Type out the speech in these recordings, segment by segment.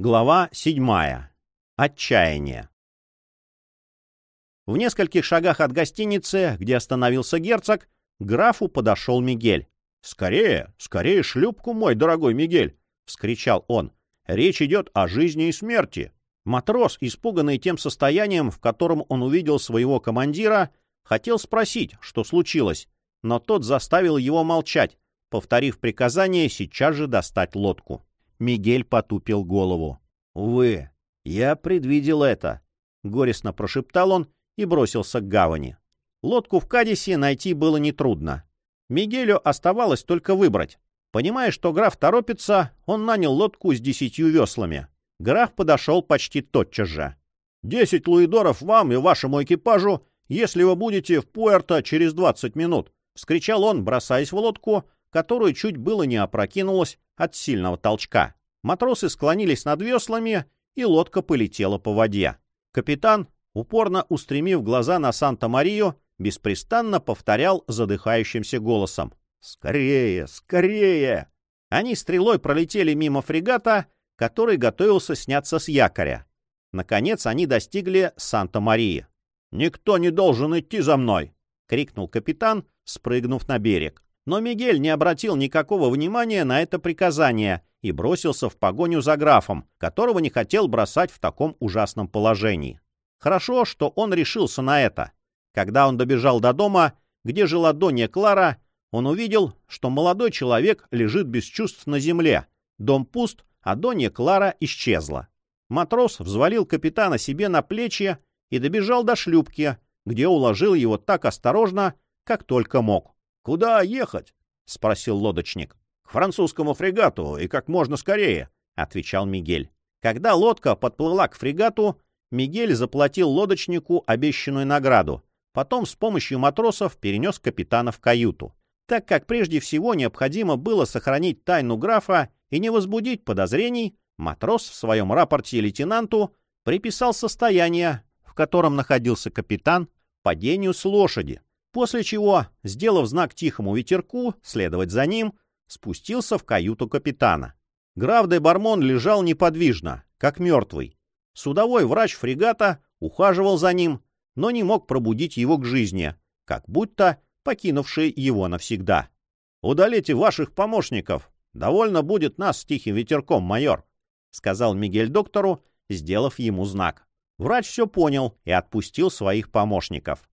Глава 7. Отчаяние. В нескольких шагах от гостиницы, где остановился герцог, к графу подошел Мигель. «Скорее, скорее шлюпку, мой дорогой Мигель!» — вскричал он. «Речь идет о жизни и смерти». Матрос, испуганный тем состоянием, в котором он увидел своего командира, хотел спросить, что случилось, но тот заставил его молчать, повторив приказание сейчас же достать лодку. Мигель потупил голову. «Увы, я предвидел это», — горестно прошептал он и бросился к гавани. Лодку в Кадисе найти было нетрудно. Мигелю оставалось только выбрать. Понимая, что граф торопится, он нанял лодку с десятью веслами. Граф подошел почти тотчас же. «Десять луидоров вам и вашему экипажу, если вы будете в Пуэрто через двадцать минут», — вскричал он, бросаясь в лодку, которую чуть было не опрокинулась от сильного толчка. Матросы склонились над веслами, и лодка полетела по воде. Капитан, упорно устремив глаза на Санта-Марию, беспрестанно повторял задыхающимся голосом. «Скорее! Скорее!» Они стрелой пролетели мимо фрегата, который готовился сняться с якоря. Наконец они достигли Санта-Марии. «Никто не должен идти за мной!» — крикнул капитан, спрыгнув на берег. Но Мигель не обратил никакого внимания на это приказание и бросился в погоню за графом, которого не хотел бросать в таком ужасном положении. Хорошо, что он решился на это. Когда он добежал до дома, где жила Донья Клара, он увидел, что молодой человек лежит без чувств на земле. Дом пуст, а Донья Клара исчезла. Матрос взвалил капитана себе на плечи и добежал до шлюпки, где уложил его так осторожно, как только мог. «Куда ехать?» — спросил лодочник. «К французскому фрегату и как можно скорее», — отвечал Мигель. Когда лодка подплыла к фрегату, Мигель заплатил лодочнику обещанную награду. Потом с помощью матросов перенес капитана в каюту. Так как прежде всего необходимо было сохранить тайну графа и не возбудить подозрений, матрос в своем рапорте лейтенанту приписал состояние, в котором находился капитан, падению с лошади, После чего, сделав знак тихому ветерку, следовать за ним, спустился в каюту капитана. Граф де Бармон лежал неподвижно, как мертвый. Судовой врач фрегата ухаживал за ним, но не мог пробудить его к жизни, как будто покинувший его навсегда. «Удалите ваших помощников. Довольно будет нас с тихим ветерком, майор», — сказал Мигель доктору, сделав ему знак. Врач все понял и отпустил своих помощников.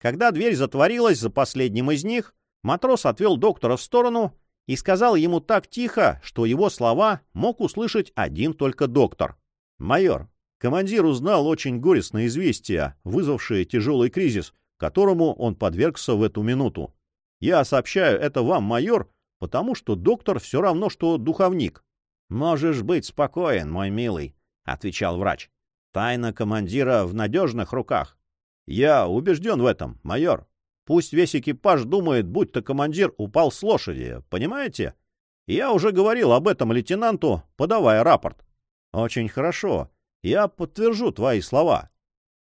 Когда дверь затворилась за последним из них, матрос отвел доктора в сторону и сказал ему так тихо, что его слова мог услышать один только доктор. «Майор, командир узнал очень горестное известие, вызвавшее тяжелый кризис, которому он подвергся в эту минуту. Я сообщаю это вам, майор, потому что доктор все равно, что духовник». «Можешь быть спокоен, мой милый», — отвечал врач. «Тайна командира в надежных руках. Я убежден в этом, майор. Пусть весь экипаж думает, будто командир упал с лошади, понимаете? Я уже говорил об этом лейтенанту, подавая рапорт. Очень хорошо. Я подтвержу твои слова.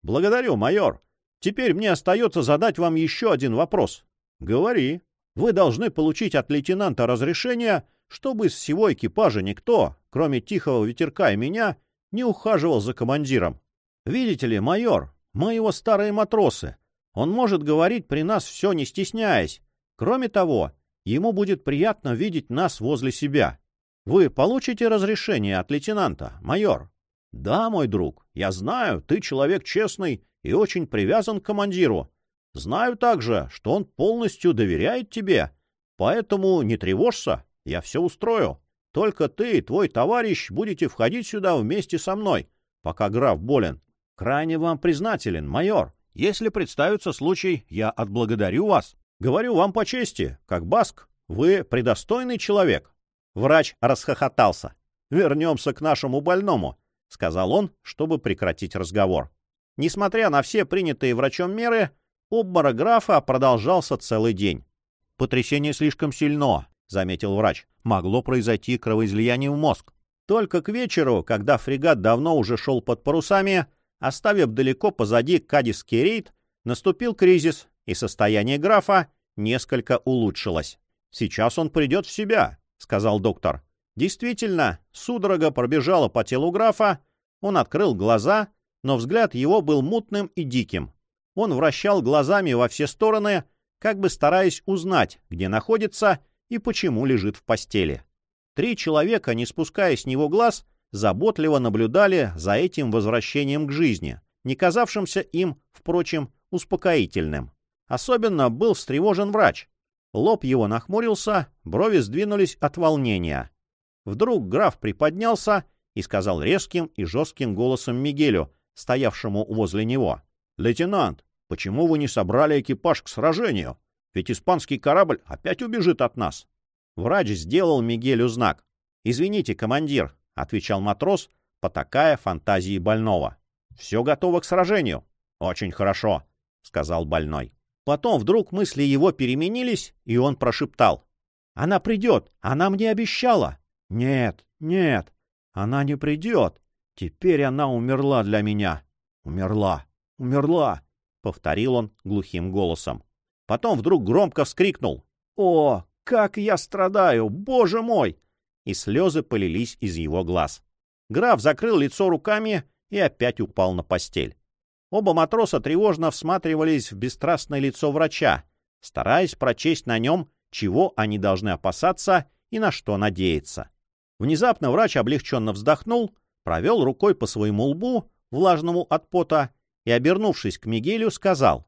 Благодарю, майор. Теперь мне остается задать вам еще один вопрос. Говори. Вы должны получить от лейтенанта разрешение, чтобы из всего экипажа никто, кроме тихого ветерка и меня, не ухаживал за командиром. Видите ли, майор, мы его старые матросы. Он может говорить при нас все, не стесняясь. Кроме того, ему будет приятно видеть нас возле себя. Вы получите разрешение от лейтенанта, майор? Да, мой друг, я знаю, ты человек честный и очень привязан к командиру. Знаю также, что он полностью доверяет тебе. Поэтому не тревожься, я все устрою. Только ты и твой товарищ будете входить сюда вместе со мной, пока граф болен. Крайне вам признателен, майор. Если представится случай, я отблагодарю вас. Говорю вам по чести, как баск, вы предостойный человек. Врач расхохотался. Вернемся к нашему больному, сказал он, чтобы прекратить разговор. Несмотря на все принятые врачом меры, обморок графа продолжался целый день. Потрясение слишком сильно, заметил врач. Могло произойти кровоизлияние в мозг. Только к вечеру, когда фрегат давно уже шел под парусами, Оставив далеко позади Кадисский рейд, наступил кризис, и состояние графа несколько улучшилось. «Сейчас он придет в себя», — сказал доктор. Действительно, судорога пробежала по телу графа, он открыл глаза, но взгляд его был мутным и диким. Он вращал глазами во все стороны, как бы стараясь узнать, где находится и почему лежит в постели. Три человека, не спуская с него глаз, заботливо наблюдали за этим возвращением к жизни, не казавшимся им, впрочем, успокоительным. Особенно был встревожен врач. Лоб его нахмурился, брови сдвинулись от волнения. Вдруг граф приподнялся и сказал резким и жестким голосом Мигелю, стоявшему возле него. — Лейтенант, почему вы не собрали экипаж к сражению? Ведь испанский корабль опять убежит от нас. Врач сделал Мигелю знак. — Извините, командир, — отвечал матрос, потакая фантазии больного. — Все готово к сражению. — Очень хорошо, — сказал больной. Потом вдруг мысли его переменились, и он прошептал. — Она придет, она мне обещала. — Нет, нет, она не придет. Теперь она умерла для меня. Умерла, умерла, — повторил он глухим голосом. Потом вдруг громко вскрикнул. «О, как я страдаю! Боже мой!» И слезы полились из его глаз. Граф закрыл лицо руками и опять упал на постель. Оба матроса тревожно всматривались в бесстрастное лицо врача, стараясь прочесть на нем, чего они должны опасаться и на что надеяться. Внезапно врач облегченно вздохнул, провел рукой по своему лбу, влажному от пота, и, обернувшись к Мигелю, сказал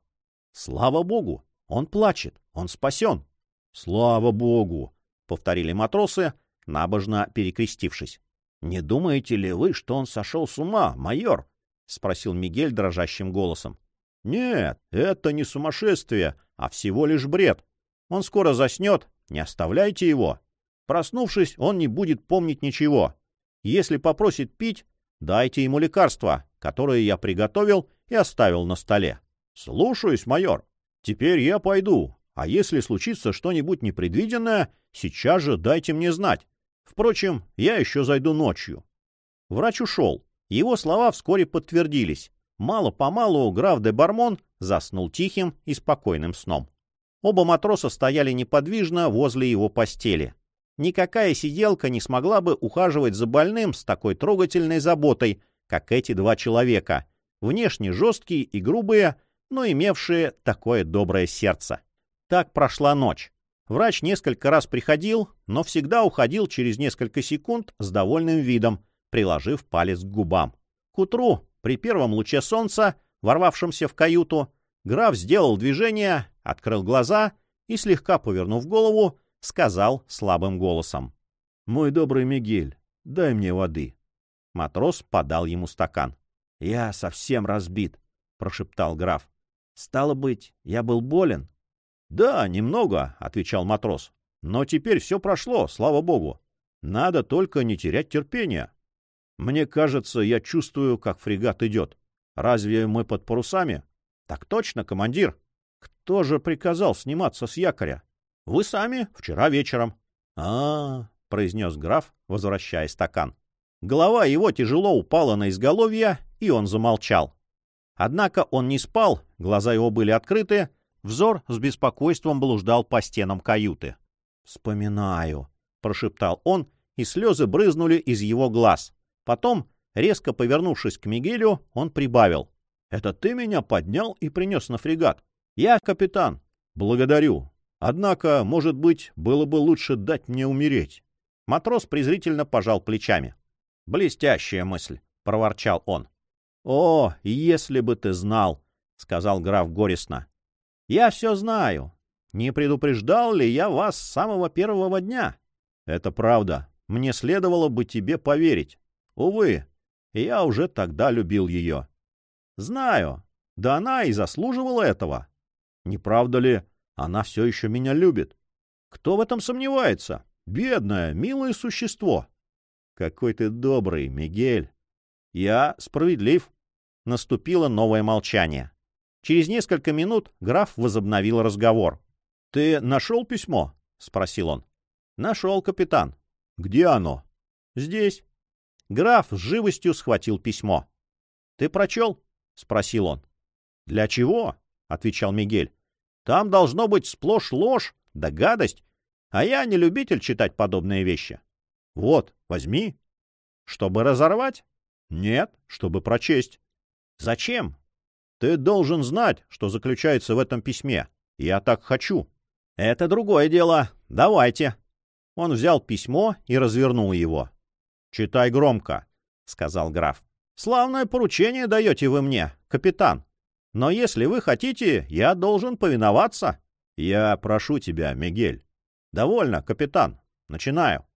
«Слава Богу! Он плачет, он спасен. — Слава богу! — повторили матросы, набожно перекрестившись. — Не думаете ли вы, что он сошел с ума, майор? — спросил Мигель дрожащим голосом. — Нет, это не сумасшествие, а всего лишь бред. Он скоро заснет, не оставляйте его. Проснувшись, он не будет помнить ничего. Если попросит пить, дайте ему лекарство, которое я приготовил и оставил на столе. — Слушаюсь, майор. Теперь я пойду, а если случится что-нибудь непредвиденное, сейчас же дайте мне знать. Впрочем, я еще зайду ночью. Врач ушел. Его слова вскоре подтвердились. Мало-помалу граф де Бармон заснул тихим и спокойным сном. Оба матроса стояли неподвижно возле его постели. Никакая сиделка не смогла бы ухаживать за больным с такой трогательной заботой, как эти два человека, внешне жесткие и грубые, но имевшие такое доброе сердце. Так прошла ночь. Врач несколько раз приходил, но всегда уходил через несколько секунд с довольным видом, приложив палец к губам. К утру, при первом луче солнца, ворвавшемся в каюту, граф сделал движение, открыл глаза и, слегка повернув голову, сказал слабым голосом. — Мой добрый Мигель, дай мне воды. Матрос подал ему стакан. — Я совсем разбит, — прошептал граф. Стало быть, я был болен? — Да, немного, — отвечал матрос. — Но теперь все прошло, слава богу. Надо только не терять терпения. Мне кажется, я чувствую, как фрегат идет. Разве мы под парусами? — Так точно, командир. Кто же приказал сниматься с якоря? — Вы сами, вчера вечером. — А, — произнес граф, возвращая стакан. Голова его тяжело упала на изголовье, и он замолчал. Однако он не спал, глаза его были открыты, взор с беспокойством блуждал по стенам каюты. «Вспоминаю», — прошептал он, и слезы брызнули из его глаз. Потом, резко повернувшись к Мигелю, он прибавил. «Это ты меня поднял и принес на фрегат?» «Я капитан». «Благодарю. Однако, может быть, было бы лучше дать мне умереть». Матрос презрительно пожал плечами. «Блестящая мысль», — проворчал он. «О, если бы ты знал!» — сказал граф горестно. «Я все знаю. Не предупреждал ли я вас с самого первого дня?» «Это правда. Мне следовало бы тебе поверить. Увы, я уже тогда любил ее». «Знаю. Да она и заслуживала этого. Не правда ли, она все еще меня любит? Кто в этом сомневается? Бедное, милое существо!» «Какой ты добрый, Мигель!» «Я справедлив. Наступило новое молчание. Через несколько минут граф возобновил разговор. — Ты нашел письмо? — спросил он. — Нашел, капитан. — Где оно? — Здесь. Граф с живостью схватил письмо. — Ты прочел? — спросил он. — Для чего? — отвечал Мигель. — Там должно быть сплошь ложь да гадость, а я не любитель читать подобные вещи. Вот, возьми. Чтобы разорвать? Нет, чтобы прочесть. Зачем? Ты должен знать, что заключается в этом письме. Я так хочу. Это другое дело. Давайте. Он взял письмо и развернул его. Читай громко, сказал граф. Славное поручение даете вы мне, капитан. Но если вы хотите, я должен повиноваться. Я прошу тебя, Мигель. Довольно, капитан. Начинаю.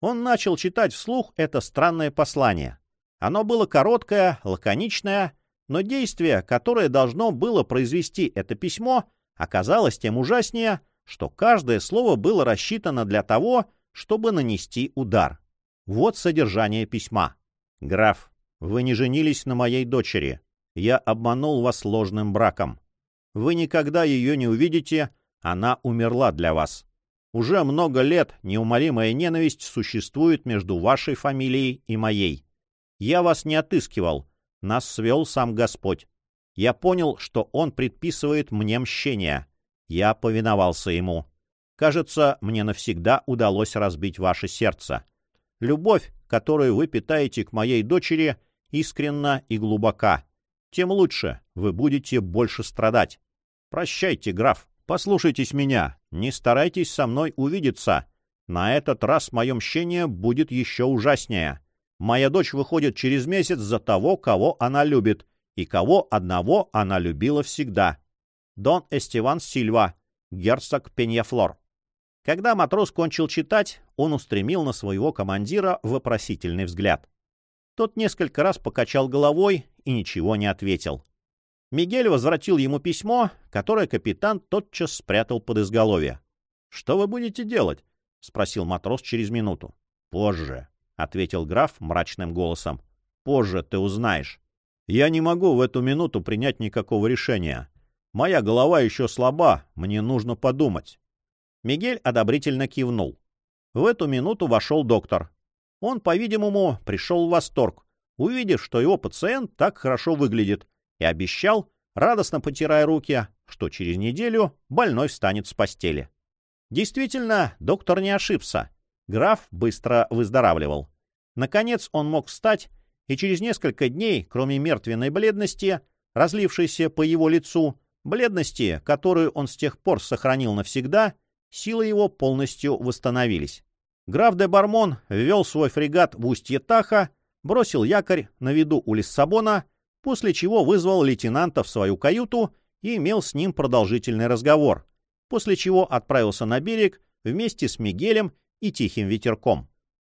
Он начал читать вслух это странное послание. Оно было короткое, лаконичное, но действие, которое должно было произвести это письмо, оказалось тем ужаснее, что каждое слово было рассчитано для того, чтобы нанести удар. Вот содержание письма. «Граф, вы не женились на моей дочери. Я обманул вас ложным браком. Вы никогда ее не увидите, она умерла для вас. Уже много лет неумолимая ненависть существует между вашей фамилией и моей. Я вас не отыскивал, нас свел сам Господь. Я понял, что Он предписывает мне мщение. Я повиновался Ему. Кажется, мне навсегда удалось разбить ваше сердце. Любовь, которую вы питаете к моей дочери, искренна и глубока. Тем лучше, вы будете больше страдать. Прощайте, граф, послушайтесь меня, не старайтесь со мной увидеться. На этот раз мое мщение будет еще ужаснее. Моя дочь выходит через месяц за того, кого она любит, и кого одного она любила всегда. Дон Эстиван Сильва, герцог Пеньяфлор. Когда матрос кончил читать, он устремил на своего командира вопросительный взгляд. Тот несколько раз покачал головой и ничего не ответил. Мигель возвратил ему письмо, которое капитан тотчас спрятал под изголовье. — Что вы будете делать? — спросил матрос через минуту. — Позже, — ответил граф мрачным голосом. — Позже ты узнаешь. Я не могу в эту минуту принять никакого решения. Моя голова еще слаба, мне нужно подумать. Мигель одобрительно кивнул. В эту минуту вошел доктор. Он, по-видимому, пришел в восторг, увидев, что его пациент так хорошо выглядит, и обещал, радостно потирая руки, что через неделю больной встанет с постели. Действительно, доктор не ошибся. Граф быстро выздоравливал. Наконец он мог встать, и через несколько дней, кроме мертвенной бледности, разлившейся по его лицу, бледности, которую он с тех пор сохранил навсегда, силы его полностью восстановились. Граф де Бармон ввел свой фрегат в устье Таха, бросил якорь на виду у Лиссабона, после чего вызвал лейтенанта в свою каюту и имел с ним продолжительный разговор, после чего отправился на берег вместе с Мигелем и Тихим ветерком.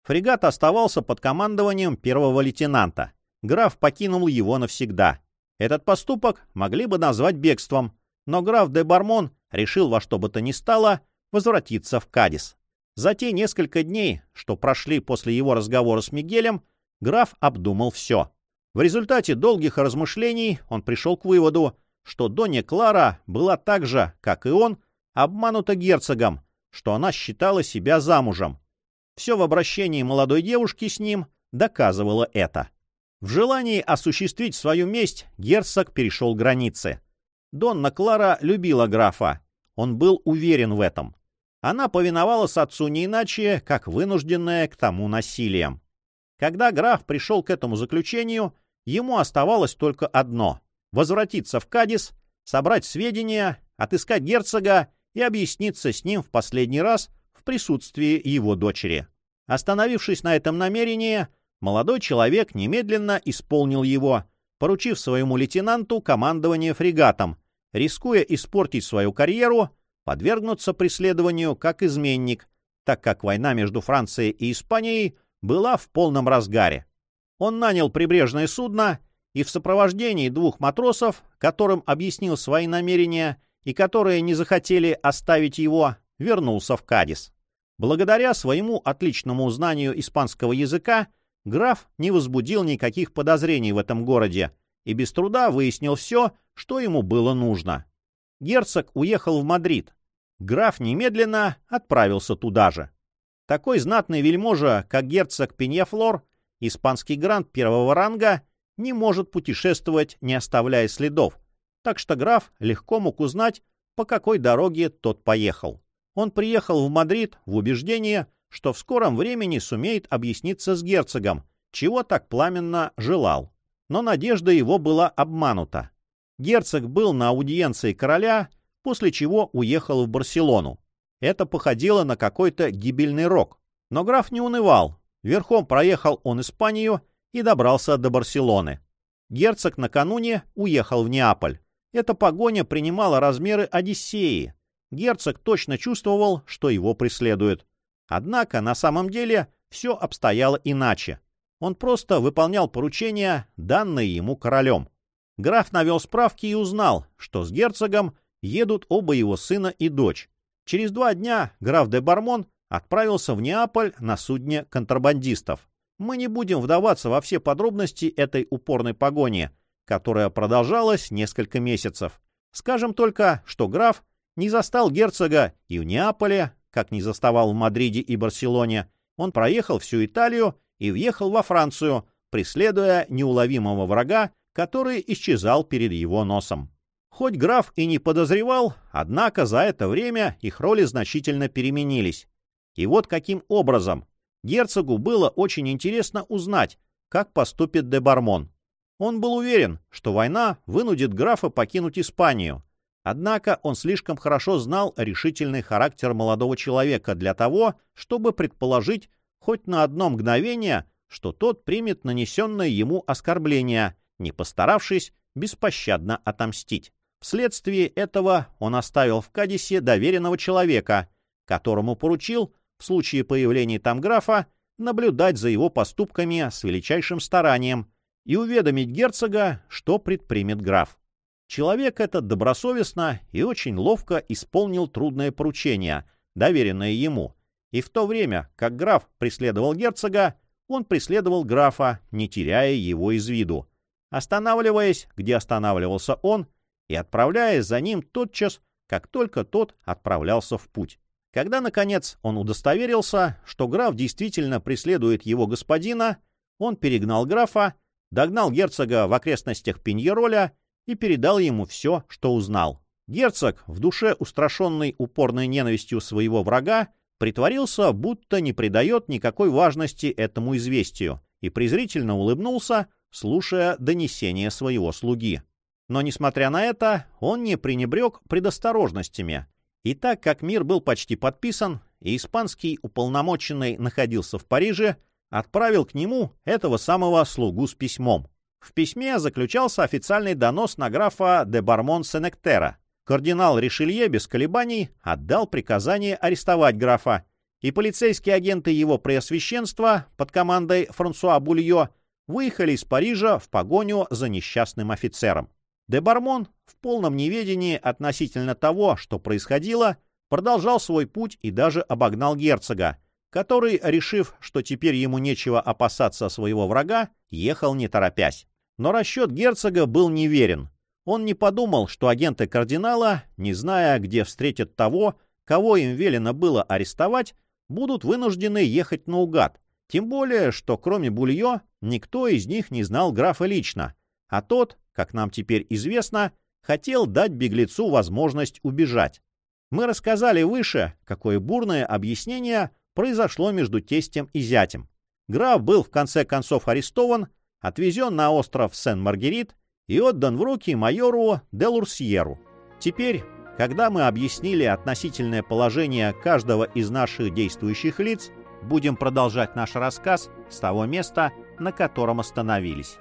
Фрегат оставался под командованием первого лейтенанта. Граф покинул его навсегда. Этот поступок могли бы назвать бегством, но граф де Бармон решил во что бы то ни стало возвратиться в Кадис. За те несколько дней, что прошли после его разговора с Мигелем, граф обдумал все. В результате долгих размышлений он пришел к выводу, что Донья Клара была так же, как и он, обманута герцогом, что она считала себя замужем. Все в обращении молодой девушки с ним доказывало это. В желании осуществить свою месть герцог перешел границы. Донна Клара любила графа. Он был уверен в этом. Она повиновалась отцу не иначе, как вынужденная к тому насилием. Когда граф пришел к этому заключению, ему оставалось только одно — возвратиться в Кадис, собрать сведения, отыскать герцога и объясниться с ним в последний раз в присутствии его дочери. Остановившись на этом намерении, молодой человек немедленно исполнил его, поручив своему лейтенанту командование фрегатом, рискуя испортить свою карьеру, подвергнуться преследованию как изменник, так как война между Францией и Испанией была в полном разгаре. Он нанял прибрежное судно и в сопровождении двух матросов, которым объяснил свои намерения и которые не захотели оставить его, вернулся в Кадис. Благодаря своему отличному знанию испанского языка граф не возбудил никаких подозрений в этом городе и без труда выяснил все, что ему было нужно. Герцог уехал в Мадрид. Граф немедленно отправился туда же. Такой знатный вельможа, как герцог Пеньяфлор, испанский гранд первого ранга, не может путешествовать, не оставляя следов, так что граф легко мог узнать, по какой дороге тот поехал. Он приехал в Мадрид в убеждении, что в скором времени сумеет объясниться с герцогом, чего так пламенно желал. Но надежда его была обманута. Герцог был на аудиенции короля, после чего уехал в Барселону. Это походило на какой-то гибельный рок. Но граф не унывал. Верхом проехал он Испанию и добрался до Барселоны. Герцог накануне уехал в Неаполь. Эта погоня принимала размеры Одиссеи. Герцог точно чувствовал, что его преследуют. Однако на самом деле все обстояло иначе. Он просто выполнял поручения, данные ему королем. Граф навел справки и узнал, что с герцогом едут оба его сына и дочь. Через два дня граф де Бармон отправился в Неаполь на судне контрабандистов. Мы не будем вдаваться во все подробности этой упорной погони, которая продолжалась несколько месяцев. Скажем только, что граф не застал герцога и в Неаполе, как не заставал в Мадриде и Барселоне. Он проехал всю Италию и въехал во Францию, преследуя неуловимого врага, который исчезал перед его носом. Хоть граф и не подозревал, однако за это время их роли значительно переменились. И вот каким образом. Герцогу было очень интересно узнать, как поступит де Бармон. Он был уверен, что война вынудит графа покинуть Испанию. Однако он слишком хорошо знал решительный характер молодого человека для того, чтобы предположить хоть на одно мгновение, что тот примет нанесенное ему оскорбление, не постаравшись беспощадно отомстить. Вследствие этого он оставил в Кадисе доверенного человека, которому поручил в случае появления там графа, наблюдать за его поступками с величайшим старанием и уведомить герцога, что предпримет граф. Человек этот добросовестно и очень ловко исполнил трудное поручение, доверенное ему, и в то время, как граф преследовал герцога, он преследовал графа, не теряя его из виду, останавливаясь, где останавливался он, и отправляясь за ним тотчас, как только тот отправлялся в путь. Когда, наконец, он удостоверился, что граф действительно преследует его господина, он перегнал графа, догнал герцога в окрестностях Пиньероля и передал ему все, что узнал. Герцог, в душе устрашенный упорной ненавистью своего врага, притворился, будто не придает никакой важности этому известию, и презрительно улыбнулся, слушая донесение своего слуги. Но, несмотря на это, он не пренебрег предосторожностями — и так как мир был почти подписан, и испанский уполномоченный находился в Париже, отправил к нему этого самого слугу с письмом. В письме заключался официальный донос на графа де Бармон Сенектера. Кардинал Ришелье без колебаний отдал приказание арестовать графа, и полицейские агенты его преосвященства под командой Франсуа Бульё выехали из Парижа в погоню за несчастным офицером. Де Бармон в полном неведении относительно того, что происходило, продолжал свой путь и даже обогнал герцога, который, решив, что теперь ему нечего опасаться своего врага, ехал не торопясь. Но расчет герцога был неверен. Он не подумал, что агенты кардинала, не зная, где встретят того, кого им велено было арестовать, будут вынуждены ехать наугад. Тем более, что кроме Булье никто из них не знал графа лично, а тот, как нам теперь известно, хотел дать беглецу возможность убежать. Мы рассказали выше, какое бурное объяснение произошло между тестем и зятем. Граф был в конце концов арестован, отвезен на остров Сен-Маргерит и отдан в руки майору де Лурсьеру. Теперь, когда мы объяснили относительное положение каждого из наших действующих лиц, будем продолжать наш рассказ с того места, на котором остановились.